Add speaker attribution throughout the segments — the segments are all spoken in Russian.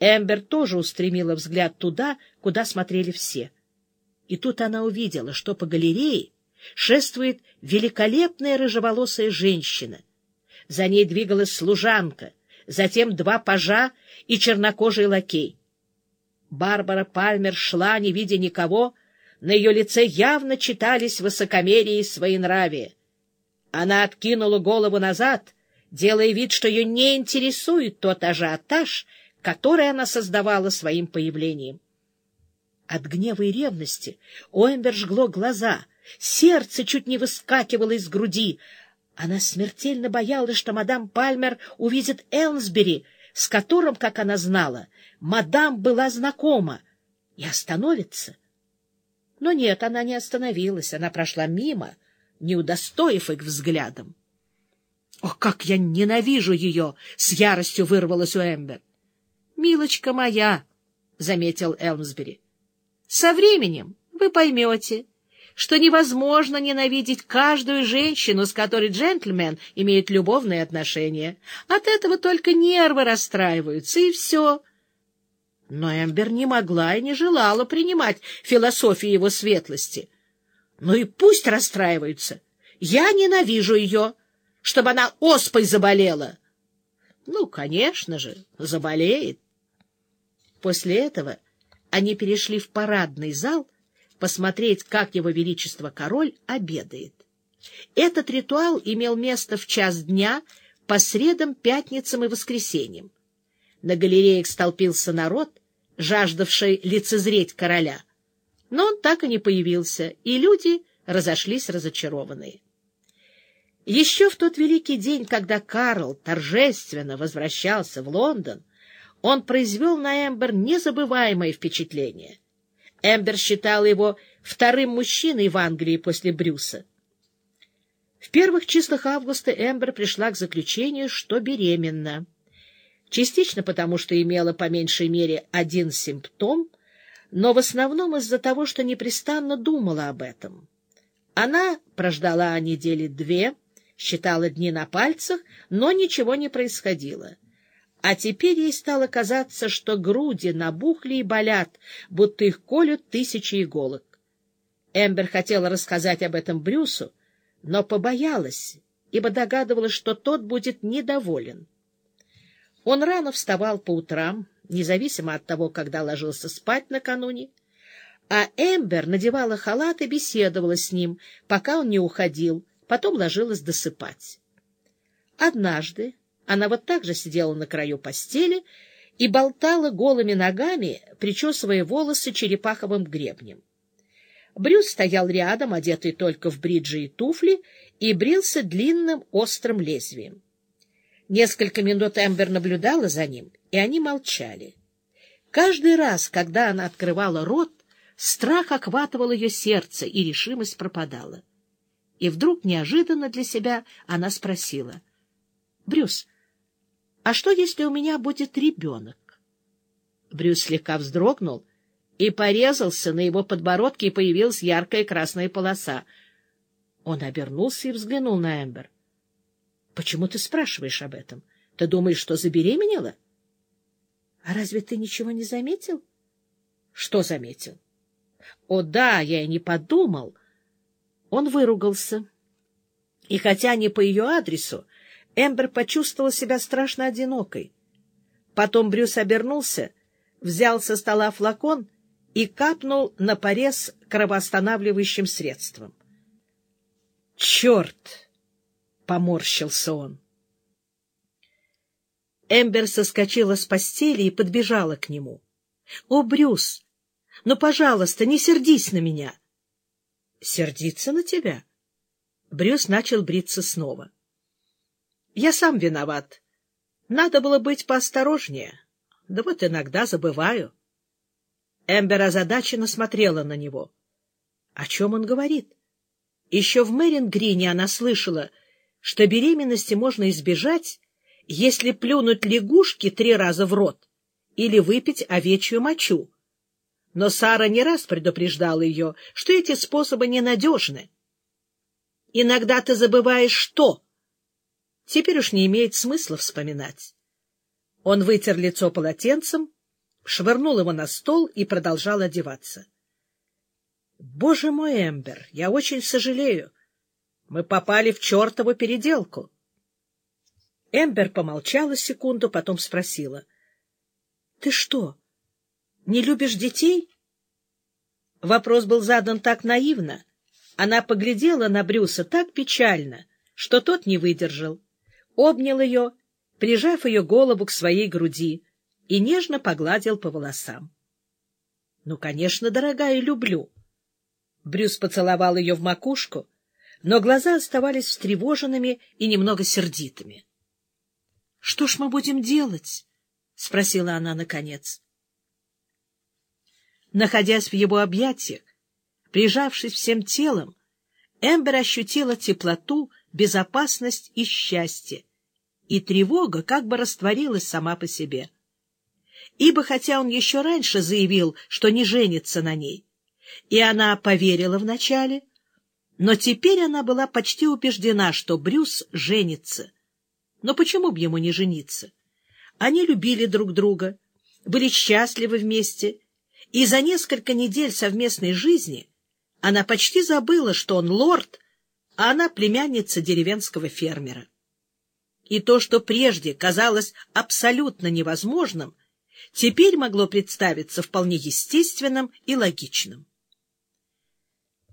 Speaker 1: Эмбер тоже устремила взгляд туда, куда смотрели все. И тут она увидела, что по галерее шествует великолепная рыжеволосая женщина. За ней двигалась служанка, затем два пажа и чернокожий лакей. Барбара Пальмер шла, не видя никого, на ее лице явно читались высокомерие и своенравие. Она откинула голову назад, делая вид, что ее не интересует тот ажиотаж, который она создавала своим появлением. От гнева и ревности у Эмбер жгло глаза, сердце чуть не выскакивало из груди. Она смертельно боялась, что мадам Пальмер увидит Элмсбери, с которым, как она знала, мадам была знакома, и остановится. Но нет, она не остановилась, она прошла мимо, не удостоив их взглядом. «Ох, как я ненавижу ее!» — с яростью вырвалась у Эмбер. «Милочка моя!» — заметил Элмсбери. «Со временем вы поймете, что невозможно ненавидеть каждую женщину, с которой джентльмен имеет любовные отношения. От этого только нервы расстраиваются, и все. Но Эмбер не могла и не желала принимать философию его светлости. Ну и пусть расстраиваются. Я ненавижу ее, чтобы она оспой заболела. Ну, конечно же, заболеет. После этого они перешли в парадный зал — посмотреть, как его величество король обедает. Этот ритуал имел место в час дня по средам, пятницам и воскресеньям. На галереях столпился народ, жаждавший лицезреть короля. Но он так и не появился, и люди разошлись разочарованные. Еще в тот великий день, когда Карл торжественно возвращался в Лондон, он произвел на Эмбер незабываемое впечатление — Эмбер считала его вторым мужчиной в Англии после Брюса. В первых числах августа Эмбер пришла к заключению, что беременна. Частично потому, что имела по меньшей мере один симптом, но в основном из-за того, что непрестанно думала об этом. Она прождала недели две, считала дни на пальцах, но ничего не происходило — а теперь ей стало казаться, что груди набухли и болят, будто их колют тысячи иголок. Эмбер хотела рассказать об этом Брюсу, но побоялась, ибо догадывалась, что тот будет недоволен. Он рано вставал по утрам, независимо от того, когда ложился спать накануне, а Эмбер надевала халат и беседовала с ним, пока он не уходил, потом ложилась досыпать. Однажды, она вот так же сидела на краю постели и болтала голыми ногами, причесывая волосы черепаховым гребнем. Брюс стоял рядом, одетый только в бриджи и туфли, и брился длинным острым лезвием. Несколько минут Эмбер наблюдала за ним, и они молчали. Каждый раз, когда она открывала рот, страх охватывал ее сердце, и решимость пропадала. И вдруг, неожиданно для себя, она спросила. — Брюс, а что, если у меня будет ребенок? Брюс слегка вздрогнул и порезался, на его подбородке и появилась яркая красная полоса. Он обернулся и взглянул на Эмбер. — Почему ты спрашиваешь об этом? Ты думаешь, что забеременела? — А разве ты ничего не заметил? — Что заметил? — О, да, я и не подумал. Он выругался. И хотя не по ее адресу, Эмбер почувствовала себя страшно одинокой. Потом Брюс обернулся, взял со стола флакон и капнул на порез кровоостанавливающим средством. «Черт!» — поморщился он. Эмбер соскочила с постели и подбежала к нему. — О, Брюс, ну, пожалуйста, не сердись на меня. — Сердиться на тебя? Брюс начал бриться снова. — я сам виноват. Надо было быть поосторожнее. Да вот иногда забываю. Эмбер озадаченно смотрела на него. О чем он говорит? Еще в Мэрингрине она слышала, что беременности можно избежать, если плюнуть лягушки три раза в рот или выпить овечью мочу. Но Сара не раз предупреждала ее, что эти способы ненадежны. Иногда ты забываешь что? Теперь уж не имеет смысла вспоминать. Он вытер лицо полотенцем швырнул его на стол и продолжал одеваться. — Боже мой, Эмбер, я очень сожалею. Мы попали в чертову переделку. Эмбер помолчала секунду, потом спросила. — Ты что, не любишь детей? Вопрос был задан так наивно. Она поглядела на Брюса так печально, что тот не выдержал. Обнял ее, прижав ее голову к своей груди, и нежно погладил по волосам. — Ну, конечно, дорогая, люблю. Брюс поцеловал ее в макушку, но глаза оставались встревоженными и немного сердитыми. — Что ж мы будем делать? — спросила она наконец. Находясь в его объятиях, прижавшись всем телом, Эмбер ощутила теплоту, безопасность и счастье, и тревога как бы растворилась сама по себе. Ибо хотя он еще раньше заявил, что не женится на ней, и она поверила вначале, но теперь она была почти убеждена, что Брюс женится. Но почему бы ему не жениться? Они любили друг друга, были счастливы вместе, и за несколько недель совместной жизни она почти забыла, что он лорд, а она племянница деревенского фермера. И то, что прежде казалось абсолютно невозможным, теперь могло представиться вполне естественным и логичным.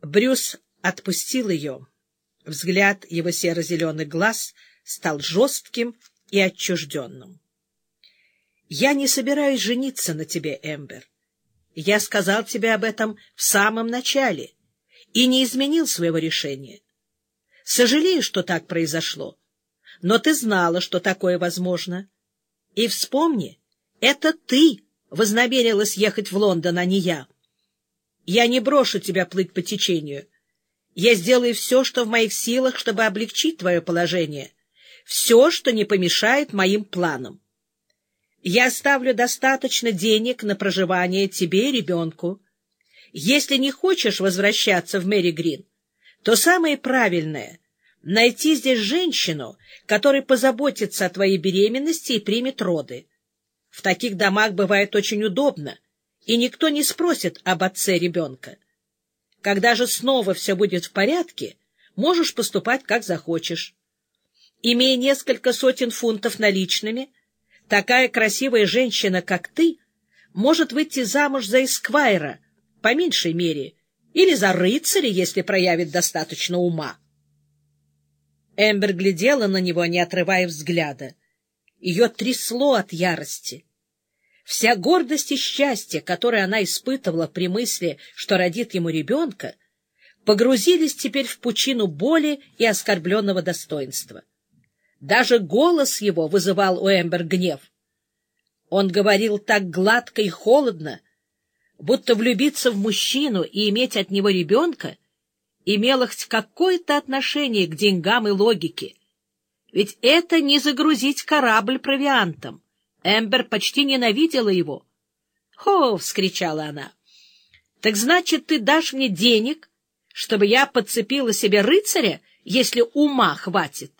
Speaker 1: Брюс отпустил ее. Взгляд его серо-зеленых глаз стал жестким и отчужденным. — Я не собираюсь жениться на тебе, Эмбер. Я сказал тебе об этом в самом начале и не изменил своего решения. Сожалею, что так произошло, но ты знала, что такое возможно. И вспомни, это ты вознамерилась ехать в Лондон, а не я. Я не брошу тебя плыть по течению. Я сделаю все, что в моих силах, чтобы облегчить твое положение, все, что не помешает моим планам. Я оставлю достаточно денег на проживание тебе и ребенку. Если не хочешь возвращаться в Мэри Грин, то самое правильное — найти здесь женщину, которая позаботится о твоей беременности и примет роды. В таких домах бывает очень удобно, и никто не спросит об отце ребенка. Когда же снова все будет в порядке, можешь поступать как захочешь. Имея несколько сотен фунтов наличными, такая красивая женщина, как ты, может выйти замуж за эсквайра, по меньшей мере, или за рыцаря, если проявит достаточно ума. Эмбер глядела на него, не отрывая взгляда. Ее трясло от ярости. Вся гордость и счастье, которое она испытывала при мысли, что родит ему ребенка, погрузились теперь в пучину боли и оскорбленного достоинства. Даже голос его вызывал у Эмбер гнев. Он говорил так гладко и холодно, будто влюбиться в мужчину и иметь от него ребенка имело хоть какое-то отношение к деньгам и логике. Ведь это не загрузить корабль провиантом. Эмбер почти ненавидела его. «Хо!» — вскричала она. «Так значит, ты дашь мне денег, чтобы я подцепила себе рыцаря, если ума хватит?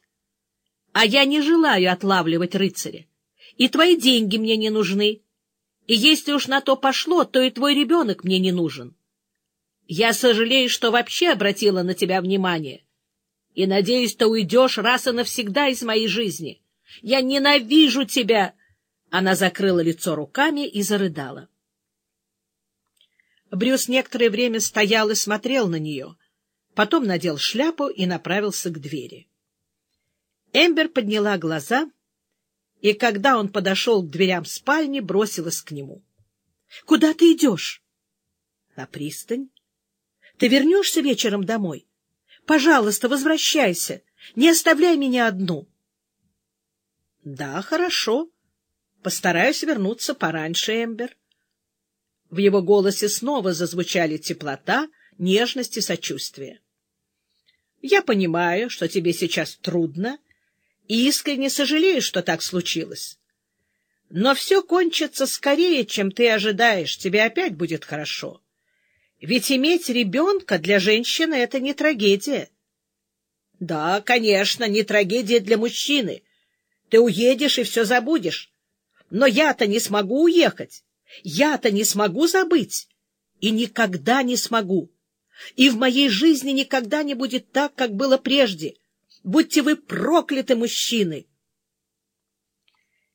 Speaker 1: А я не желаю отлавливать рыцаря, и твои деньги мне не нужны. И если уж на то пошло, то и твой ребенок мне не нужен. Я сожалею, что вообще обратила на тебя внимание, и надеюсь, ты уйдешь раз и навсегда из моей жизни. Я ненавижу тебя!» Она закрыла лицо руками и зарыдала. Брюс некоторое время стоял и смотрел на нее, потом надел шляпу и направился к двери. Эмбер подняла глаза, и когда он подошел к дверям спальни, бросилась к нему. — Куда ты идешь? — На пристань. — Ты вернешься вечером домой? Пожалуйста, возвращайся, не оставляй меня одну. — Да, хорошо. Постараюсь вернуться пораньше, Эмбер. В его голосе снова зазвучали теплота, нежность и сочувствие. — Я понимаю, что тебе сейчас трудно, и искренне сожалею, что так случилось. Но все кончится скорее, чем ты ожидаешь, тебе опять будет хорошо. Ведь иметь ребенка для женщины — это не трагедия. — Да, конечно, не трагедия для мужчины. Ты уедешь и все забудешь. Но я-то не смогу уехать. Я-то не смогу забыть и никогда не смогу. И в моей жизни никогда не будет так, как было прежде. Будьте вы прокляты, мужчины!